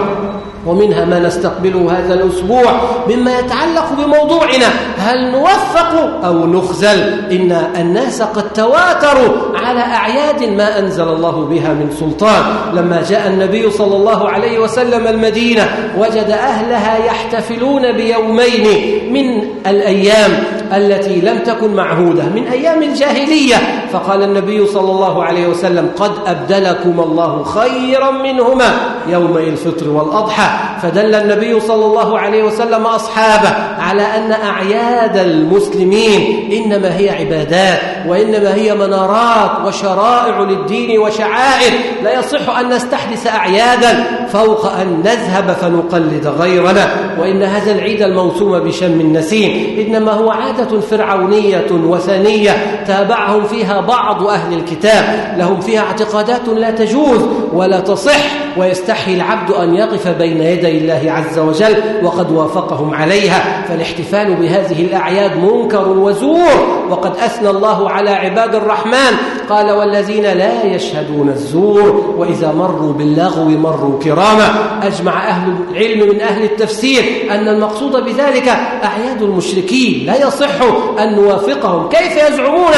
ومنها ما نستقبله هذا الأسبوع مما يتعلق بموضوعنا. هل نوفق أو نخزل؟ إن الناس قد تواتروا على أعياد ما أنزل الله بها من سلطان. لما جاء النبي صلى الله عليه وسلم المدينة وجد أهلها يحتفلون بيومين من الأيام. التي لم تكن معهودة من أيام الجاهلية. فقال النبي صلى الله عليه وسلم قد أبدلكم الله خيرا منهما يومي الفطر والأضحى. فدل النبي صلى الله عليه وسلم أصحابه على أن أعياد المسلمين إنما هي عبادات وإنما هي منارات وشرائع للدين وشعائر. لا يصح أن نستحدث أعيادا فوق أن نذهب فنقلد غيرنا وإن هذا العيد الموسوم بشم النسيم. إنما هو عادة فرعونية وثنية تابعهم فيها بعض أهل الكتاب. لهم فيها اعتقادات لا تجوز ولا تصح ويستحي العبد أن يقف بين يدي الله عز وجل وقد وافقهم عليها. فالاحتفال بهذه الأعياد منكر وزور وقد أثنى الله على عباد الرحمن. قال والذين لا يشهدون الزور وإذا مروا باللغو مروا كراما أجمع أهل العلم من أهل التفسير أن المقصود بذلك أعياد المشركين. لا يصح أن نوافقهم. كيف يزعمون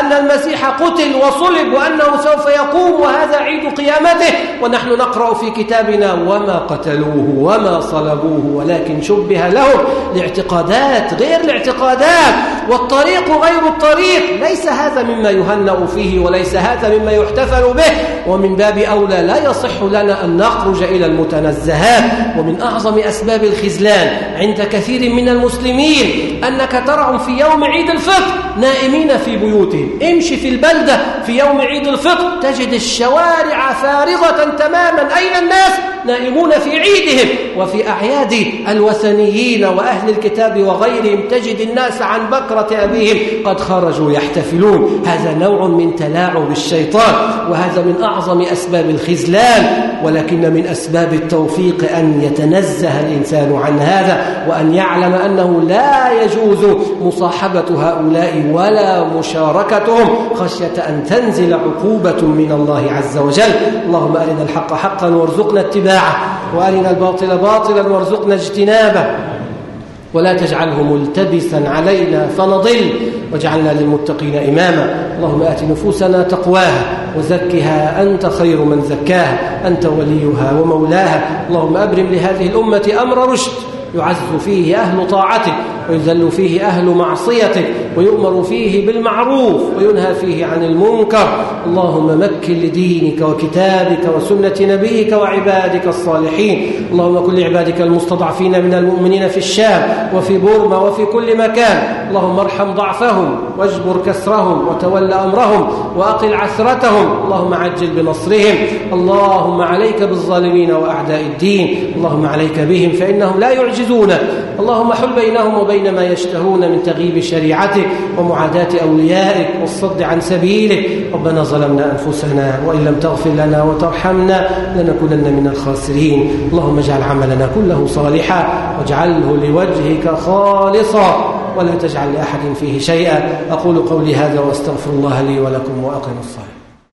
أن المسيح قتل وصلب وأنه سوف يقوم وهذا عيد قيامته؟ ونحن نقرأ في كتابنا وما قتلوه وما صلبوه ولكن شبه لهم لاعتقادات غير الاعتقادات. والطريق غير الطريق. ليس هذا مما يهنأ فيه وليس هذا مما يحتفل به. ومن باب أولى لا يصح لنا أن نخرج إلى المتنزهات ومن أعظم أسباب الخزلان عند كثير من المسلمين أنك ترعم في يوم عيد الفطر نائمين في بيوتهم امشي في البلدة في يوم عيد الفطر تجد الشوارع فارغة تماما أين الناس؟ نائمون في عيدهم وفي أعياد الوثنيين وأهل الكتاب وغيرهم. تجد الناس عن بكرة أبيهم قد خرجوا يحتفلون. هذا نوع من تلاعب الشيطان وهذا من أعظم أسباب الخزلان ولكن من أسباب التوفيق أن يتنزه الإنسان عن هذا وأن يعلم أنه لا يجوز مصاحبة هؤلاء ولا مشاركتهم خشية أن تنزل عقوبة من الله عز وجل. اللهم أرنا الحق حقا وارزقنا اتباعه. وأرنا الباطل باطلا وارزقنا اجتنابه. ولا تجعله ملتبسا علينا فنضل واجعلنا للمتقين إماما. اللهم آت نفوسنا تقواها وزكها أنت خير من زكاها أنت وليها ومولاها. اللهم أبرم لهذه الأمة أمر رشد يعز فيه أهل طاعتك ويذل فيه أهل معصيتك ويؤمر فيه بالمعروف وينهى فيه عن المنكر. اللهم مكن لدينك وكتابك وسنة نبيك وعبادك الصالحين. اللهم كن لعبادك المستضعفين من المؤمنين في الشام وفي بورما وفي كل مكان. اللهم ارحم ضعفهم واجبر كسرهم وتول أمرهم وأقل عثرتهم. اللهم عجل بنصرهم. اللهم عليك بالظالمين وأعداء الدين. اللهم عليك بهم فإنهم لا يعجزونك اللهم حل بينهم وبين ما يشتهون من تغييب شريعتك ومعاداة أوليائك والصد عن سبيلك. ربنا ظلمنا أنفسنا وإن لم تغفر لنا وترحمنا لنكونن من الخاسرين. اللهم اجعل عملنا كله صالحا واجعله لوجهك خالصا ولا تجعل لأحد فيه شيئا. أقول قولي هذا واستغفر الله لي ولكم وأقم الصلاة.